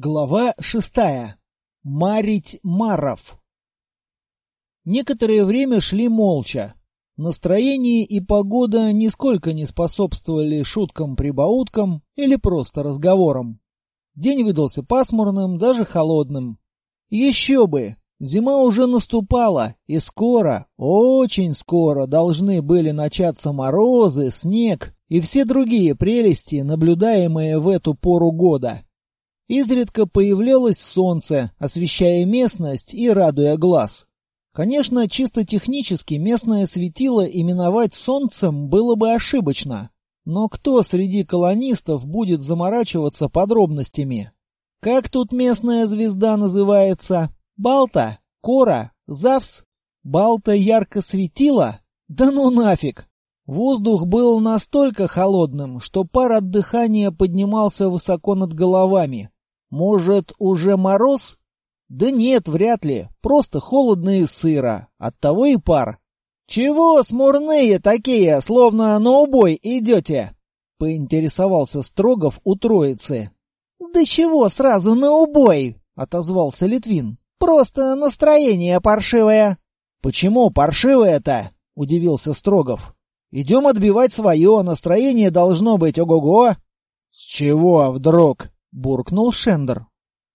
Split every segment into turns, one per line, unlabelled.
Глава шестая. Марить Маров. Некоторое время шли молча. Настроение и погода нисколько не способствовали шуткам-прибауткам или просто разговорам. День выдался пасмурным, даже холодным. Еще бы! Зима уже наступала, и скоро, очень скоро должны были начаться морозы, снег и все другие прелести, наблюдаемые в эту пору года. Изредка появлялось солнце, освещая местность и радуя глаз. Конечно, чисто технически местное светило именовать солнцем было бы ошибочно. Но кто среди колонистов будет заморачиваться подробностями? Как тут местная звезда называется? Балта? Кора? Завс? Балта ярко светила? Да ну нафиг! Воздух был настолько холодным, что пар от дыхания поднимался высоко над головами. Может, уже мороз? Да нет, вряд ли. Просто холодно и сыро. Оттого и пар. «Чего смурные такие, словно на убой идете?» — поинтересовался Строгов у троицы. «Да чего сразу на убой?» — отозвался Литвин. «Просто настроение паршивое». «Почему паршивое-то?» — удивился Строгов. «Идем отбивать свое, настроение должно быть ого-го». «С чего вдруг?» — буркнул Шендер.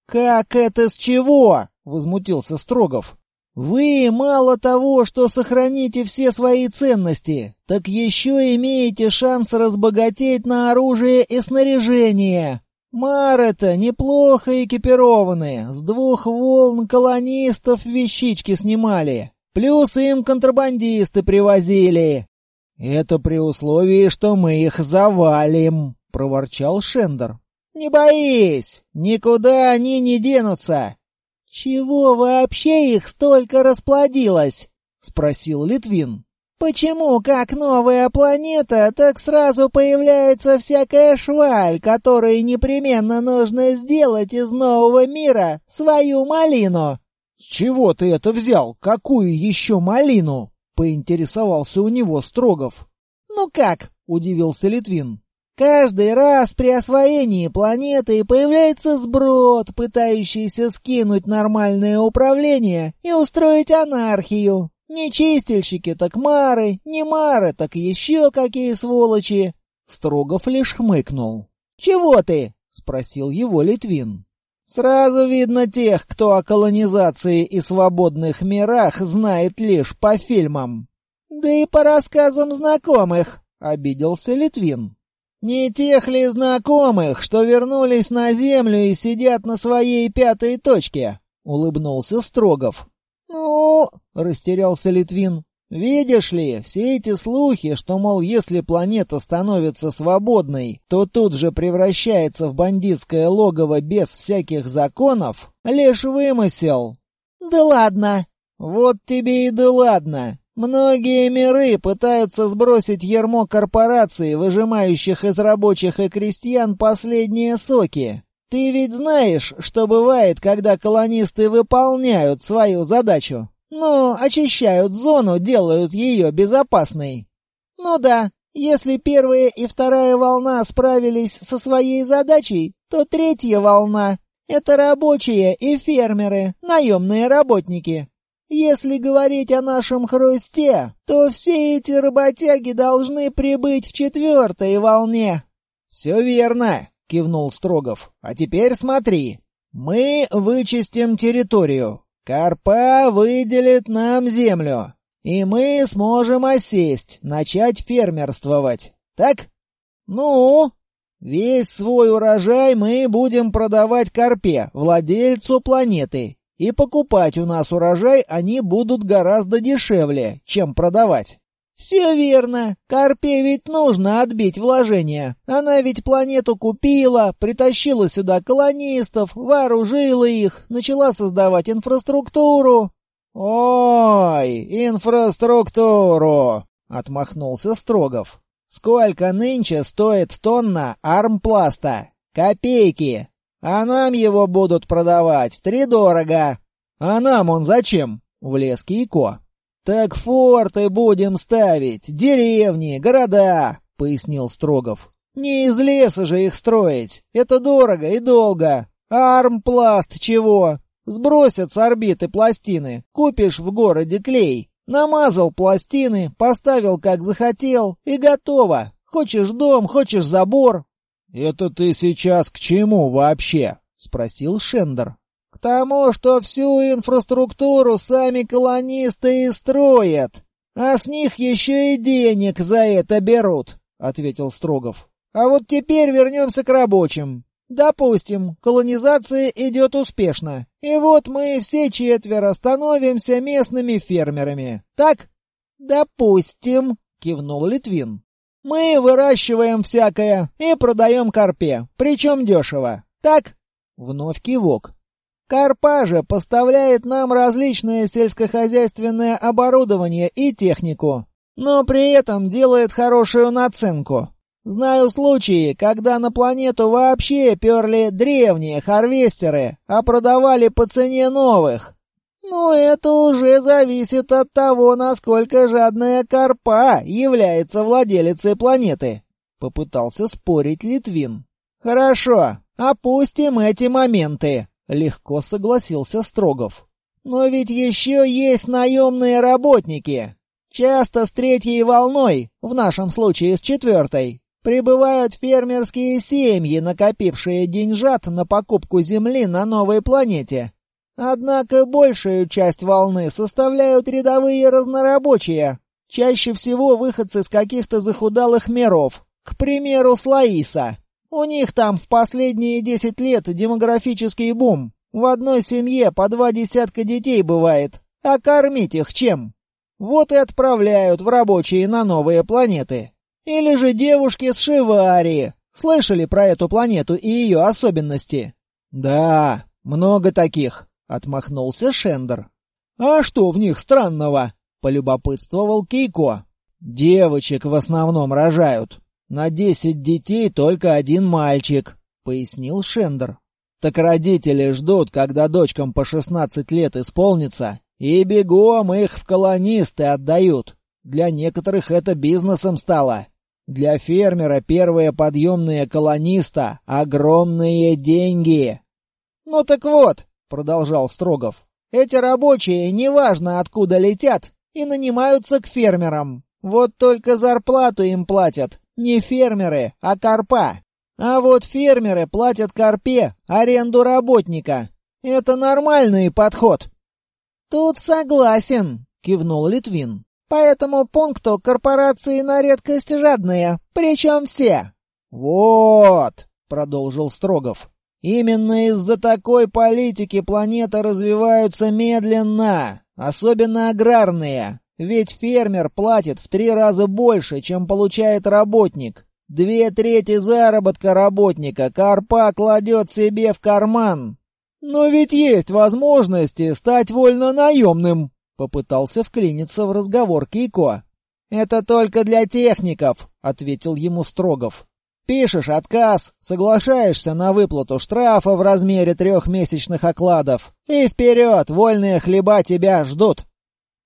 «Как это с чего?» — возмутился Строгов. «Вы мало того, что сохраните все свои ценности, так еще имеете шанс разбогатеть на оружие и снаряжение. Мары-то неплохо экипированные, с двух волн колонистов вещички снимали, плюс им контрабандисты привозили». «Это при условии, что мы их завалим», — проворчал Шендер. «Не боись! Никуда они не денутся!» «Чего вообще их столько расплодилось?» — спросил Литвин. «Почему, как новая планета, так сразу появляется всякая шваль, которой непременно нужно сделать из нового мира свою малину?»
«С чего ты это взял? Какую еще малину?» — поинтересовался у него Строгов.
«Ну как?» — удивился Литвин. Каждый раз при освоении планеты появляется сброд, пытающийся скинуть нормальное управление и устроить анархию. Не чистильщики, так мары, не мары, так еще какие сволочи. Строгов лишь хмыкнул. «Чего ты?» — спросил его Литвин. «Сразу видно тех, кто о колонизации и свободных мирах знает лишь по фильмам». «Да и по рассказам знакомых», — обиделся Литвин. Не тех ли знакомых, что вернулись на землю и сидят на своей пятой точке? Улыбнулся Строгов. Ну, растерялся Литвин. Видишь ли, все эти слухи, что, мол, если планета становится свободной, то тут же превращается в бандитское логово без всяких законов, лишь вымысел. Да ладно. Вот тебе и да ладно. Многие миры пытаются сбросить ермо корпораций, выжимающих из рабочих и крестьян последние соки. Ты ведь знаешь, что бывает, когда колонисты выполняют свою задачу? Ну, очищают зону, делают ее безопасной. Ну да, если первая и вторая волна справились со своей задачей, то третья волна — это рабочие и фермеры, наемные работники. Если говорить о нашем хрусте, то все эти работяги должны прибыть в четвертой волне. Все верно, кивнул Строгов. А теперь смотри. Мы вычистим территорию. Карпа выделит нам землю. И мы сможем осесть, начать фермерствовать. Так? Ну, весь свой урожай мы будем продавать Карпе, владельцу планеты, и покупать у нас урожай они будут гораздо дешевле, чем продавать. «Все верно. Карпе ведь нужно отбить вложения. Она ведь планету купила, притащила сюда колонистов, вооружила их, начала создавать инфраструктуру». «Ой, инфраструктуру!» — отмахнулся Строгов. «Сколько нынче стоит тонна армпласта? Копейки! А нам его будут продавать втридорого. А нам он зачем? Влез Кейко. Так форты будем ставить, деревни, города, пояснил Строгов. Не из леса же их строить. Это дорого и долго. Армпласт чего? Сбросят с орбиты пластины, купишь в городе клей. Намазал пластины, поставил как захотел и готово. Хочешь дом, хочешь забор.
«Это ты сейчас к чему вообще?» — спросил Шендер.
«К тому, что всю инфраструктуру сами колонисты и строят, а с них еще и денег за это берут», — ответил Строгов. «А вот теперь вернемся к рабочим. Допустим, колонизация идет успешно, и вот мы все четверо становимся местными фермерами. Так? Допустим, кивнул Литвин. Мы выращиваем всякое и продаем корпе, причем дешево. Так? Вновь кивок. Корпа же поставляет нам различное сельскохозяйственное оборудование и технику, но при этом делает хорошую наценку. Знаю случаи, когда на планету вообще перли древние харвестеры, а продавали по цене новых. Но это уже зависит от того, насколько жадная корпа является владелицей планеты. Попытался спорить Литвин. Хорошо, опустим эти моменты. Легко согласился Строгов. Но ведь еще есть наемные работники. Часто с третьей волной, в нашем случае с четвертой, Прибывают фермерские семьи, накопившие деньжат на покупку земли на новой планете. Однако большую часть волны составляют рядовые разнорабочие, чаще всего выходцы с каких-то захудалых миров, к примеру, Слаиса. У них там в последние десять лет демографический бум. В одной семье по два десятка детей бывает. А кормить их чем? Вот и отправляют в рабочие на новые планеты. Или же девушки с Шивари. Слышали про эту планету и ее особенности?
Да, много таких, отмахнулся Шендер. А что в них странного? полюбопытствовал Кейко. Девочек в основном рожают. На десять детей только один мальчик, пояснил Шендер. Так родители ждут, когда дочкам по шестнадцать лет исполнится, и бегом их в колонисты отдают. Для некоторых это бизнесом стало. Для фермера первые подъемные колониста — огромные деньги.
«Ну так вот», — продолжал Строгов, — «эти рабочие, неважно откуда летят, и нанимаются к фермерам. Вот только зарплату им платят не фермеры, а карпа. А вот фермеры платят карпе аренду работника. Это нормальный подход». «Тут согласен», — кивнул Литвин. По этому пункту корпорации на редкость жадные, причем все.
Вот, продолжил Строгов. Именно из-за такой политики планеты развиваются медленно, особенно аграрные. Ведь фермер платит в три раза больше, чем получает работник. Две трети заработка работника Карпа кладет себе в карман. Но ведь есть возможности стать вольно наемным, Попытался вклиниться в разговор Кейко. «Это только для техников», — ответил ему Строгов. «Пишешь отказ, соглашаешься на выплату штрафа в размере трех месячных окладов. И вперед, вольные хлеба тебя ждут».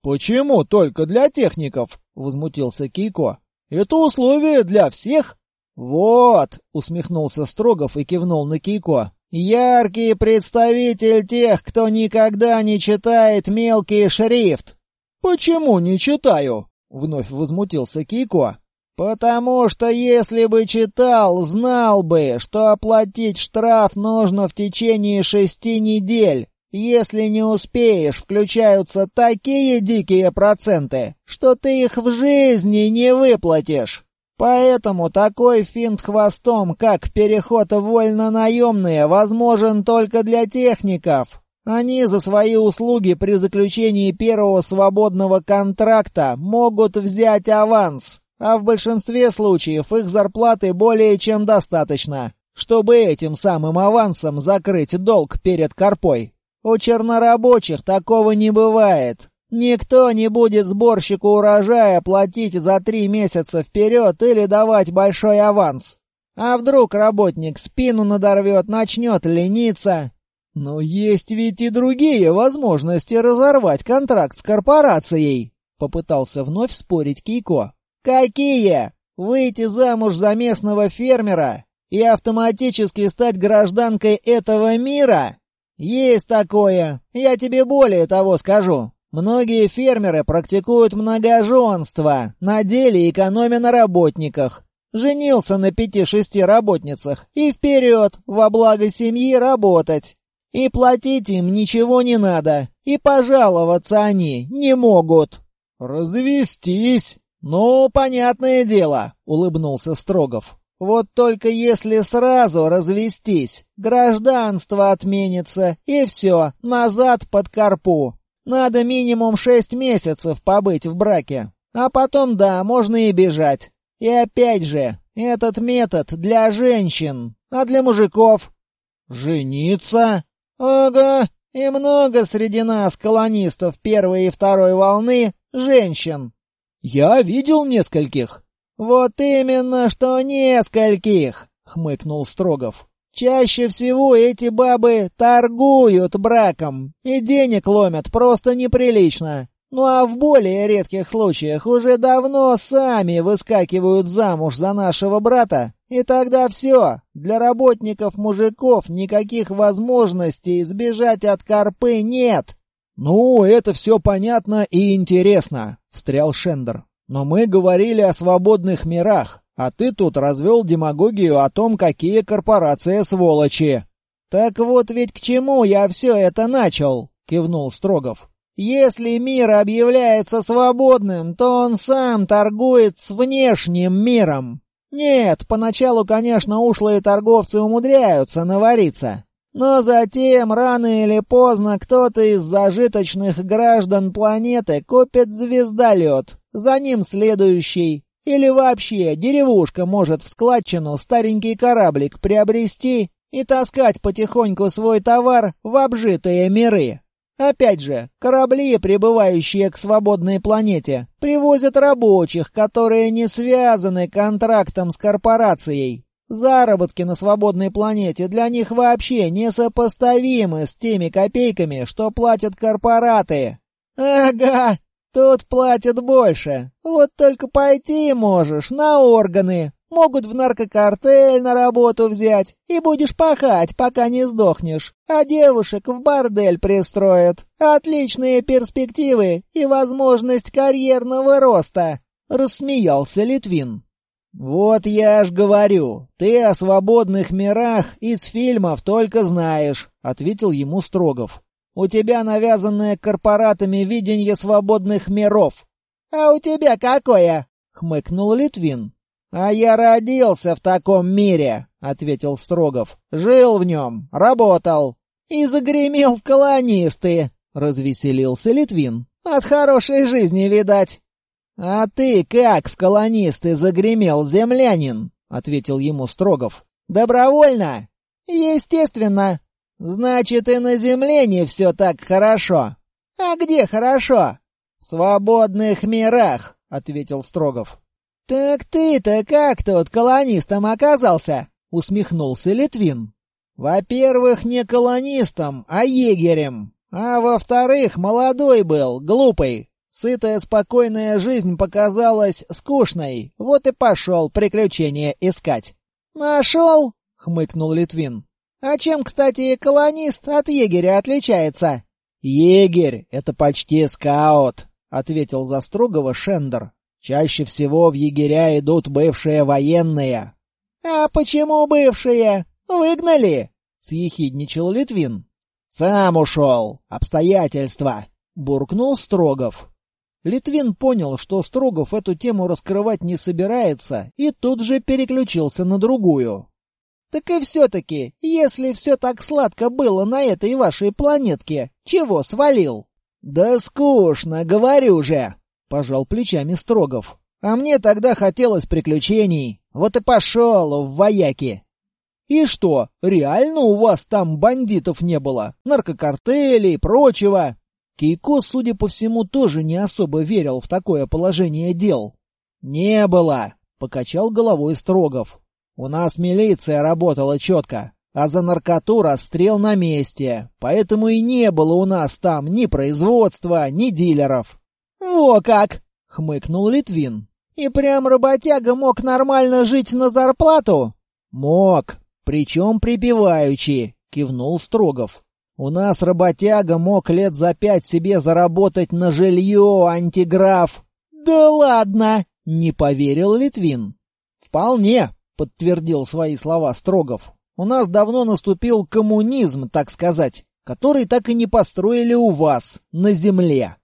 «Почему только для техников?» — возмутился Кейко. «Это условие для всех».
«Вот», — усмехнулся Строгов и кивнул на Кейко. Яркий представитель тех, кто никогда не читает мелкий шрифт.
Почему не читаю? Вновь возмутился Кико.
Потому что если бы читал, знал бы, что оплатить штраф нужно в течение шести недель. Если не успеешь, включаются такие дикие проценты, что ты их в жизни не выплатишь. Поэтому такой финт хвостом, как переход вольно-наемные, возможен только для техников. Они за свои услуги при заключении первого свободного контракта могут взять аванс, а в большинстве случаев их зарплаты более чем достаточно, чтобы этим самым авансом закрыть долг перед корпой. У чернорабочих такого не бывает. Никто не будет сборщику урожая платить за три месяца вперед или давать большой аванс. А вдруг работник спину надорвет, начнет лениться?
Но есть ведь и другие возможности разорвать контракт с корпорацией, попытался вновь спорить Кейко.
Какие? Выйти замуж за местного фермера
и автоматически стать гражданкой этого мира? Есть такое. Я тебе более того скажу. Многие фермеры практикуют многоженство, на деле экономя на работниках. Женился на пяти-шести работницах и вперед, во благо семьи, работать. И платить им ничего не надо, и пожаловаться они не могут.
«Развестись!»
«Ну, понятное дело», — улыбнулся Строгов. «Вот только если сразу развестись, гражданство отменится, и все, назад под карпу. Надо минимум шесть месяцев побыть в браке. А потом, да, можно и бежать. И опять же, этот метод для женщин, а для мужиков...
Жениться?
Ага, и много среди нас, колонистов первой и второй волны, женщин.
Я видел нескольких.
Вот именно, что нескольких, хмыкнул Строгов. Чаще всего эти бабы торгуют браком и денег ломят просто неприлично. Ну а в более редких случаях уже давно сами выскакивают замуж за нашего брата, и тогда все. Для работников-мужиков никаких возможностей сбежать от карпы нет.
«Ну, это все понятно и интересно», — встрял Шендер. «Но мы говорили о свободных мирах. А ты тут развел демагогию о том, какие корпорации сволочи.
Так вот ведь к чему я все это начал, кивнул Строгов. Если мир объявляется свободным, то он сам торгует с внешним миром. Нет, поначалу, конечно, ушлые торговцы умудряются навариться. Но затем, рано или поздно, кто-то из зажиточных граждан планеты купит звездолет, за ним следующий, или вообще деревушка может в складчину старенький кораблик приобрести и таскать потихоньку свой товар в обжитые миры. Опять же, корабли, прибывающие к свободной планете, привозят рабочих, которые не связаны контрактом с корпорацией. Заработки на свободной планете для них вообще несопоставимы с теми копейками, что платят корпораты. Ага, Тут платят больше. Вот только пойти можешь на органы. Могут в наркокартель на работу взять. И будешь пахать, пока не сдохнешь. А девушек в бордель пристроят. Отличные перспективы и возможность карьерного роста. Рассмеялся Литвин. «Вот я ж говорю, ты о свободных мирах из фильмов только знаешь», — ответил ему Строгов. У тебя навязанное корпоратами видение свободных миров. А у тебя какое? хмыкнул Литвин. А я родился в таком мире, ответил Строгов. Жил в нем, работал и загремел в колонисты, развеселился Литвин. От хорошей жизни, видать. А ты как в колонисты загремел, землянин? ответил ему Строгов. Добровольно? Естественно, «Значит, и на Земле не все так хорошо. А где хорошо?» «В свободных мирах», — ответил Строгов. «Так ты-то как тут колонистом оказался?» — усмехнулся Литвин. «Во-первых, не колонистом, а егерем. А во-вторых, молодой был, глупый. Сытая спокойная жизнь показалась скучной, вот и пошел приключения искать». «Нашел?» — хмыкнул Литвин. А чем, кстати, колонист от егеря отличается?
Егерь — это почти скаут, ответил за строгого Шендер. Чаще всего в егеря идут бывшие военные.
А почему бывшие? Выгнали? съехидничал Литвин.
Сам ушел. Обстоятельства, буркнул Строгов.
Литвин понял, что Строгов эту тему раскрывать не собирается, и тут же переключился на другую. Так и все-таки, если все так сладко было на этой вашей планетке, чего свалил?
Да скучно, говорю же, пожал плечами Строгов. А мне тогда хотелось приключений. Вот и пошел в вояки.
И что, реально у вас там бандитов не было? Наркокартелей и прочего? Кейко, судя по всему, тоже не особо верил в такое положение дел.
«Не было», — покачал головой Строгов. У нас милиция работала четко, а за наркоту расстрел на месте, поэтому и не было у нас там ни производства, ни дилеров».
«Во как!» — хмыкнул Литвин. «И прям работяга мог нормально жить на зарплату?»
Мог, причем припеваючи, кивнул Строгов. У нас работяга мог лет за пять себе заработать на жилье, антиграф.
Да ладно,
не поверил Литвин. Вполне, подтвердил свои слова Строгов. У нас давно наступил коммунизм, так сказать, который так и не построили у вас, на земле.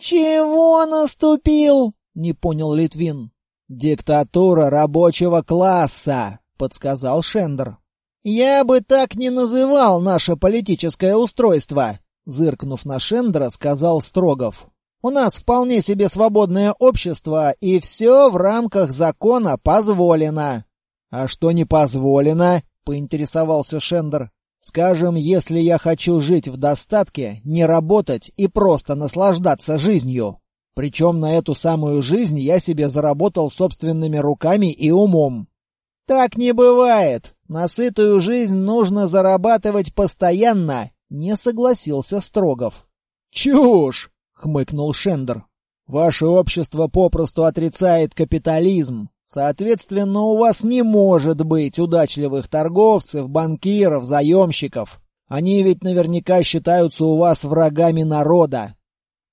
Чего наступил?
Не понял Литвин. Диктатура рабочего класса, подсказал Шендер.
«Я бы так не называл наше политическое устройство», — зыркнув на Шендера, сказал Строгов. «У нас вполне себе свободное общество, и все в рамках закона позволено».
«А что не позволено?» — поинтересовался Шендер. «Скажем, если я хочу жить в достатке, не работать и просто наслаждаться жизнью. Причем на эту самую жизнь я себе заработал собственными руками и умом».
«Так не бывает. На сытую жизнь нужно зарабатывать постоянно», — не согласился Строгов.
«Чушь!» — хмыкнул Шендер. «Ваше общество попросту отрицает капитализм. Соответственно, у вас не может быть удачливых торговцев, банкиров, заемщиков. Они ведь наверняка считаются у вас врагами народа».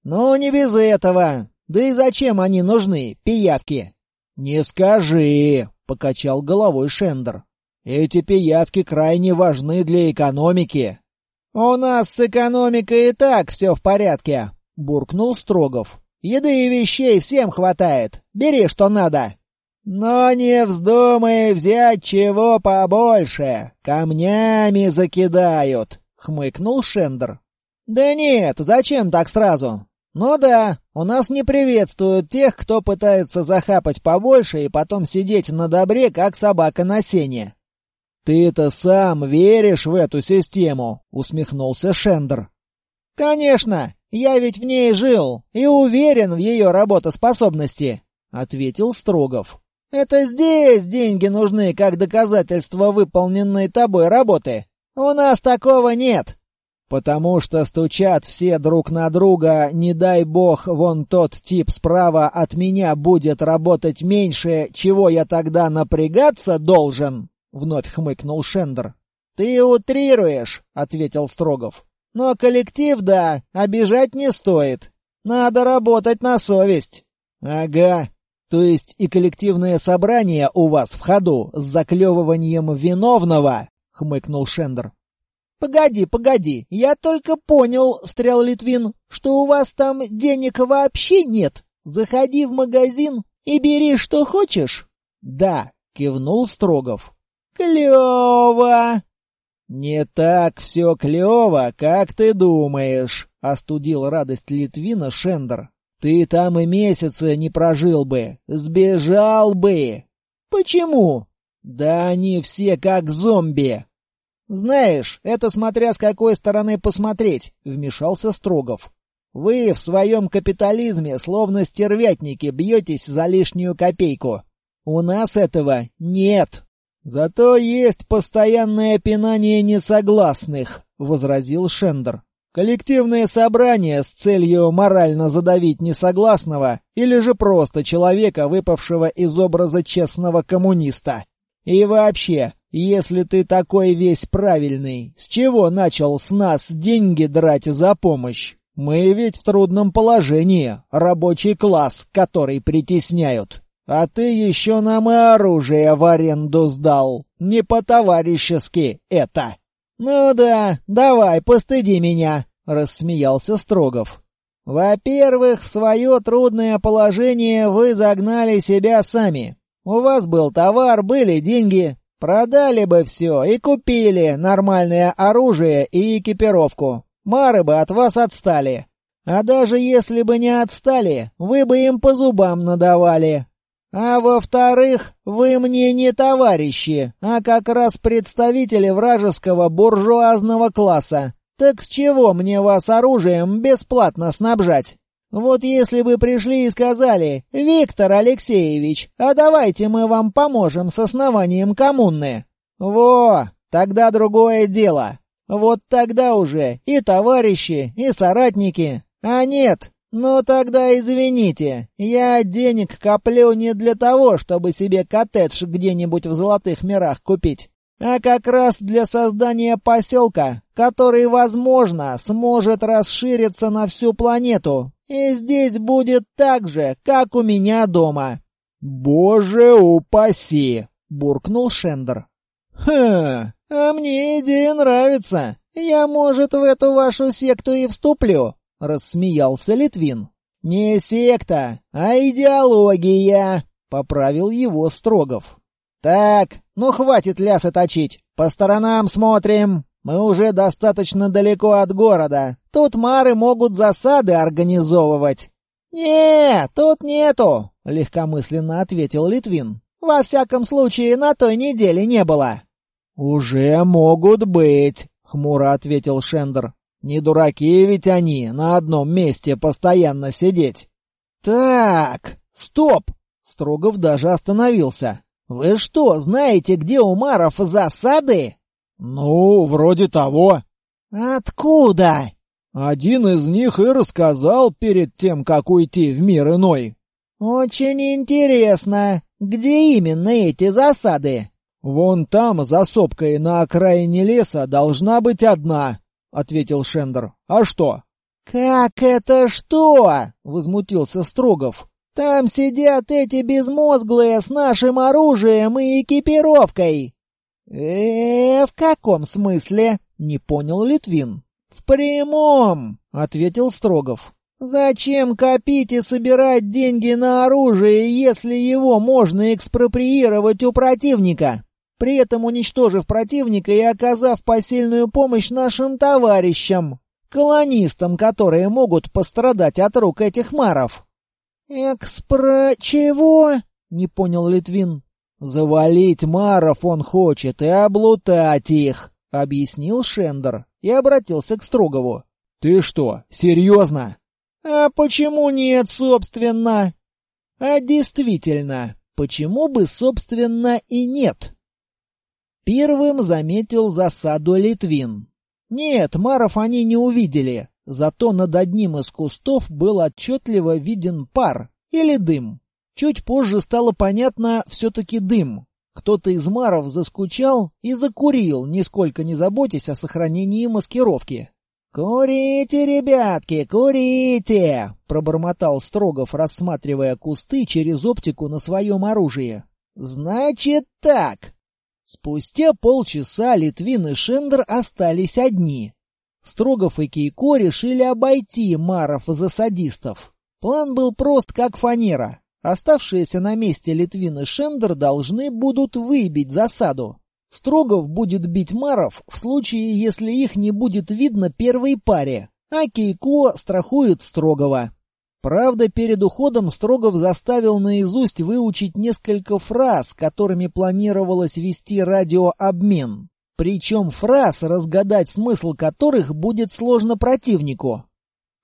«Ну, не без этого. Да и зачем они нужны, пиявки?»
«Не скажи!» — покачал головой Шендер. «Эти пиявки крайне важны для экономики».
«У нас с экономикой и так все в порядке», — буркнул Строгов. «Еды и вещей всем хватает. Бери, что надо». «Но не вздумай взять чего побольше. Камнями закидают», — хмыкнул Шендер. «Да нет, зачем так сразу? Ну да, у нас не приветствуют тех, кто пытается захапать побольше и потом сидеть на добре, как собака на сене.
«Ты-то сам веришь в эту систему?» — усмехнулся Шендер.
«Конечно, я ведь в ней жил и уверен в ее работоспособности», — ответил Строгов. «Это здесь деньги нужны как доказательство выполненной тобой работы. У нас такого нет».
Потому что стучат все друг на друга, не дай бог, вон тот тип справа от меня будет работать меньше, чего я тогда напрягаться должен?» — вновь хмыкнул Шендер.
«Ты утрируешь», — ответил Строгов. «Но коллектив, да, обижать не стоит. Надо работать на совесть».
«Ага. То есть и коллективное собрание у вас в ходу с заклевыванием виновного?» — хмыкнул Шендер.
«Погоди, погоди, я только понял, — встрял Литвин, — что у вас там денег вообще нет. Заходи в магазин и бери, что хочешь».
«Да», — кивнул Строгов.
«Клево!»
«Не так все клево, как ты думаешь», — остудил радость Литвина Шендер. «Ты там и месяца не прожил бы, сбежал бы».
«Почему?»
«Да они все как зомби.
«Знаешь, это смотря с какой стороны посмотреть», — вмешался Строгов. «Вы в своем капитализме словно стервятники бьетесь за лишнюю копейку. У нас этого нет».
«Зато есть постоянное пинание несогласных», — возразил Шендер. «Коллективное собрание с целью морально задавить несогласного или же просто человека, выпавшего из образа честного коммуниста. И вообще, если ты такой весь правильный, с чего начал с нас деньги драть за помощь? Мы ведь в трудном положении, рабочий класс, который притесняют. А ты еще нам и оружие в аренду сдал. Не по-товарищески это.
Ну да, давай, постыди меня, рассмеялся Строгов. Во-первых, в свое трудное положение вы загнали себя сами. У вас был товар, были деньги, Продали бы все и купили нормальное оружие и экипировку. Мары бы от вас отстали. А даже если бы не отстали, вы бы им по зубам надавали. А во-вторых, вы мне не товарищи, а как раз представители вражеского буржуазного класса. Так с чего мне вас оружием бесплатно снабжать? Вот если бы пришли и сказали, «Виктор Алексеевич, а давайте мы вам поможем с основанием коммуны». Во, тогда другое дело. Вот тогда уже и товарищи, и соратники. А нет, «Ну тогда извините, я денег коплю не для того, чтобы себе коттедж где-нибудь в золотых мирах купить, а как раз для создания поселка, который, возможно, сможет расшириться на всю планету. И здесь будет так же, как у меня дома».
«Боже упаси!» — буркнул Шендер.
«Хм, а мне идея нравится. Я, может, в эту вашу секту и вступлю. — рассмеялся Литвин. «Не секта, а идеология!» — поправил его Строгов. «Так, ну хватит лясы точить. По сторонам смотрим. Мы уже достаточно далеко от города. Тут мары могут засады организовывать». «Не, тут нету», — легкомысленно ответил Литвин. «Во всяком случае, на той неделе не было».
«Уже могут быть», — хмуро ответил Шендер. Не дураки ведь они на одном месте постоянно сидеть.
Так, стоп! Строгов даже остановился. Вы что, знаете, где у Маров засады?
Ну, вроде того.
Откуда?
Один из них и рассказал перед тем, как уйти в мир иной.
Очень интересно. Где именно эти засады?
Вон там, за сопкой на окраине леса, должна быть одна. — ответил Шендер. «А что?»
«Как это что?» — возмутился Строгов. «Там сидят эти безмозглые с нашим оружием и экипировкой». «Э, в каком смысле?» — не понял Литвин. «В прямом», — ответил Строгов. «Зачем копить и собирать деньги на оружие, если его можно экспроприировать у противника?» при этом уничтожив противника и оказав посильную помощь нашим товарищам, колонистам, которые могут пострадать от рук этих маров. «Экспро... чего?» — не понял Литвин.
«Завалить маров он хочет и облутать их», — объяснил Шендер и обратился к Строгову. «Ты что, серьезно?»
«А почему нет, собственно?» «А действительно, почему бы, собственно, и нет?» Первым заметил засаду Литвин. Нет, Маров они не увидели, зато над одним из кустов был отчетливо виден пар или дым. Чуть позже стало понятно все-таки дым. Кто-то из Маров заскучал и закурил, нисколько не заботясь о сохранении маскировки. «Курите, ребятки, курите!» — пробормотал Строгов, рассматривая кусты через оптику на своем оружии. «Значит так, Спустя полчаса Литвин и Шендер остались одни. Строгов и Кейко решили обойти Маров за садистов. План был прост, как фанера. Оставшиеся на месте Литвин и Шендер должны будут выбить засаду. Строгов будет бить Маров в случае, если их не будет видно первой паре, а Кейко страхует Строгова. Правда, перед уходом Строгов заставил наизусть выучить несколько фраз, которыми планировалось вести радиообмен. Причем фраз, разгадать смысл которых будет сложно противнику.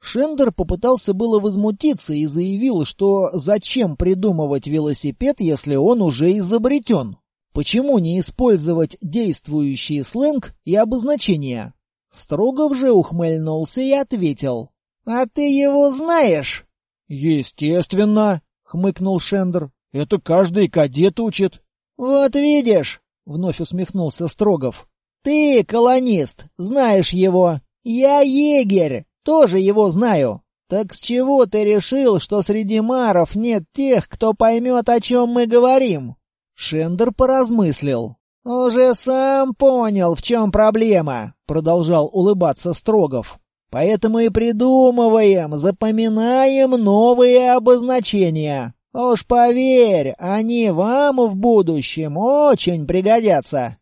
Шендер попытался было возмутиться и заявил, что зачем придумывать велосипед, если он уже изобретен? Почему не использовать действующий сленг и обозначения? Строгов же ухмыльнулся и ответил. «А ты его знаешь?»
«Естественно», — хмыкнул Шендер. «Это каждый кадет учит».
«Вот видишь», — вновь усмехнулся Строгов. «Ты, колонист, знаешь его. Я егерь, тоже его знаю. Так с чего ты решил, что среди маров нет тех, кто поймет, о чем мы говорим?» Шендер поразмыслил. «Уже сам понял, в чем проблема», — продолжал улыбаться Строгов. Поэтому и придумываем, запоминаем новые обозначения. Уж поверь, они вам в будущем очень пригодятся.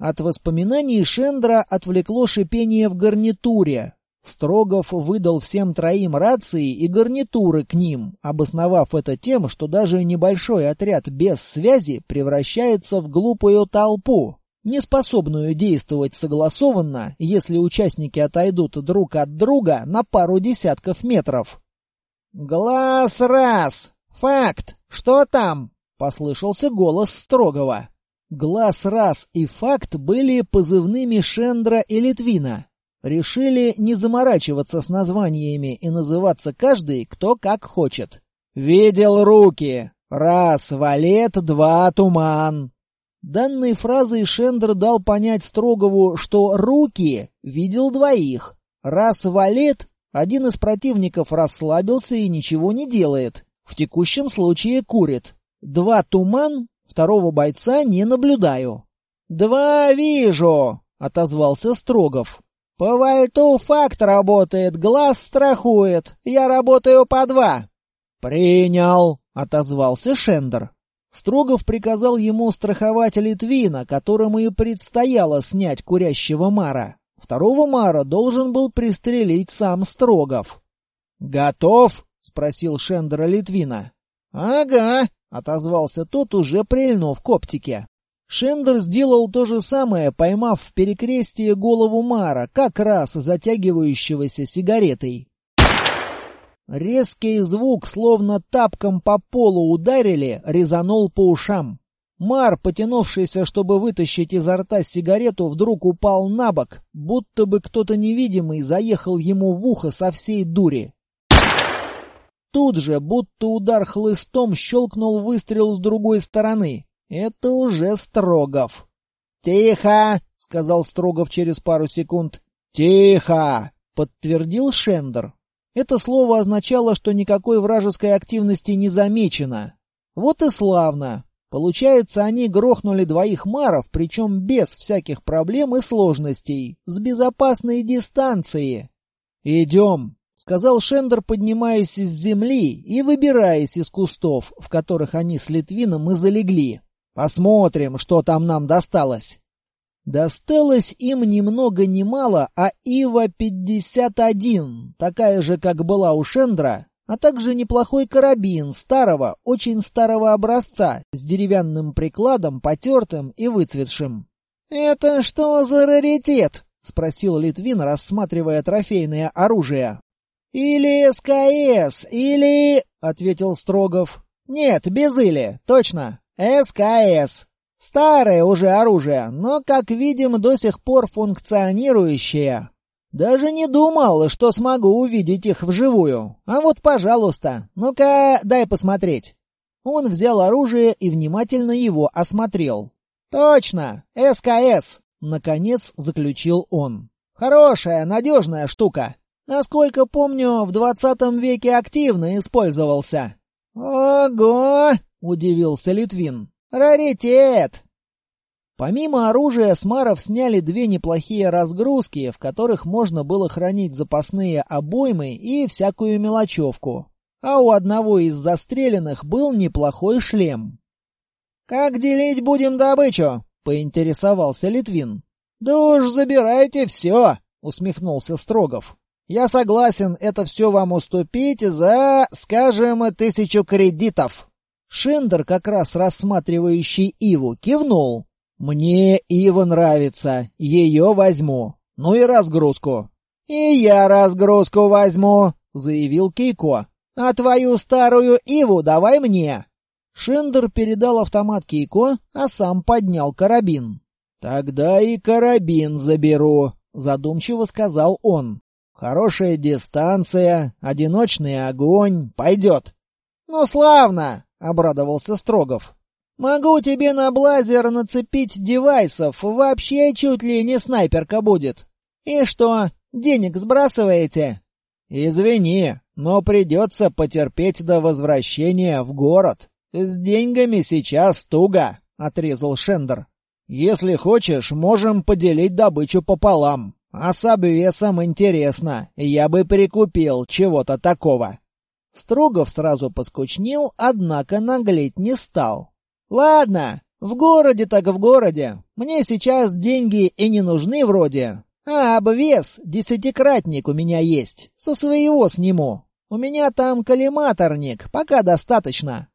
От воспоминаний Шендра отвлекло шипение в гарнитуре. Строгов выдал всем троим рации и гарнитуры к ним, обосновав это тем, что даже небольшой отряд без связи превращается в глупую толпу не способную действовать согласованно, если участники отойдут друг от друга на пару десятков метров. «Глаз раз! Факт! Что там?» — послышался голос строгого. Глаз раз и факт были позывными Шендра и Литвина. Решили не заморачиваться с названиями и называться каждый кто как хочет.
«Видел руки. Раз валет, два туман».
Данной фразой Шендер дал понять Строгову, что руки видел двоих. Раз валет, один из противников расслабился и ничего не делает. В текущем случае курит. Два туман, второго бойца не наблюдаю. «Два вижу», — отозвался Строгов. «По вальту факт работает, глаз страхует. Я работаю по два».
«Принял», —
отозвался Шендер. Строгов приказал ему страховать Литвина, которому и предстояло снять курящего Мара. Второго Мара должен был пристрелить сам Строгов.
«Готов?» — спросил Шендера Литвина.
«Ага», — отозвался тот, уже прильнув к оптике. Шендер сделал то же самое, поймав в перекрестие голову Мара, как раз затягивающегося сигаретой. Резкий звук, словно тапком по полу ударили, резанул по ушам. Мар, потянувшийся, чтобы вытащить изо рта сигарету, вдруг упал на бок, будто бы кто-то невидимый заехал ему в ухо со всей дури. Тут же, будто удар хлыстом, щелкнул выстрел с другой стороны. Это уже Строгов. «Тихо!» — сказал Строгов через пару секунд.
«Тихо!»
— подтвердил Шендер. Это слово означало, что никакой вражеской активности не замечено. Вот и славно. Получается, они грохнули двоих маров, причем без всяких проблем и сложностей, с безопасной дистанции. «Идем», — сказал Шендер, поднимаясь из земли и выбираясь из кустов, в которых они с Литвином и залегли. «Посмотрим, что там нам досталось». Досталось им ни много ни мало, а Ива-51, такая же, как была у Шендра, а также неплохой карабин старого, очень старого образца, с деревянным прикладом, потертым и выцветшим. «Это что за раритет?» — спросил Литвин, рассматривая трофейное оружие. «Или СКС, или...» — ответил Строгов. «Нет, без или, точно. СКС. Старое уже оружие, но, как видим, до сих пор функционирующее. Даже не думал, что смогу увидеть их вживую. А вот, пожалуйста, ну-ка, дай посмотреть. Он взял оружие и внимательно его осмотрел. «Точно! СКС!» — наконец заключил он. «Хорошая, надежная штука. Насколько помню, в двадцатом веке активно использовался». «Ого!» — удивился Литвин. Раритет! Помимо оружия, с Маров сняли две неплохие разгрузки, в которых можно было хранить запасные обоймы и всякую мелочевку. А у одного из застреленных был неплохой шлем. «Как делить будем добычу?» — поинтересовался Литвин. «Да уж забирайте все!» — усмехнулся Строгов. «Я согласен это все вам уступить за, скажем, тысячу кредитов». Шендер, как раз рассматривающий Иву, кивнул. «Мне Ива нравится, ее возьму. Ну и разгрузку». «И я разгрузку возьму», — заявил Кейко. «А твою старую Иву давай мне». Шендер передал автомат Кейко, а сам поднял карабин. «Тогда и карабин заберу», — задумчиво сказал он. «Хорошая дистанция, одиночный огонь, пойдет». «Ну, славно!» — обрадовался Строгов. «Могу тебе на блазер нацепить девайсов, вообще чуть ли не снайперка будет. И что, денег сбрасываете?» «Извини, но придется потерпеть до возвращения в город. С деньгами сейчас туго», — отрезал Шендер. «Если хочешь, можем поделить добычу пополам. А с обвесом интересно, я бы прикупил чего-то такого». Строгов сразу поскучнел, однако наглеть не стал. «Ладно, в городе так в городе. Мне сейчас деньги и не нужны вроде. А обвес, десятикратник у меня есть. Со своего сниму. У меня там коллиматорник, пока достаточно».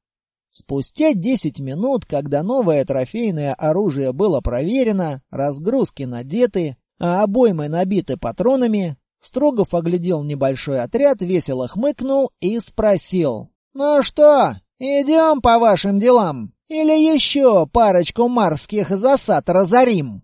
Спустя десять минут, когда новое трофейное оружие было проверено, разгрузки надеты, а обоймы набиты патронами, Строгов оглядел небольшой отряд, весело хмыкнул и спросил. «Ну что, идем по вашим делам? Или еще парочку марских засад разорим?»